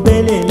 belini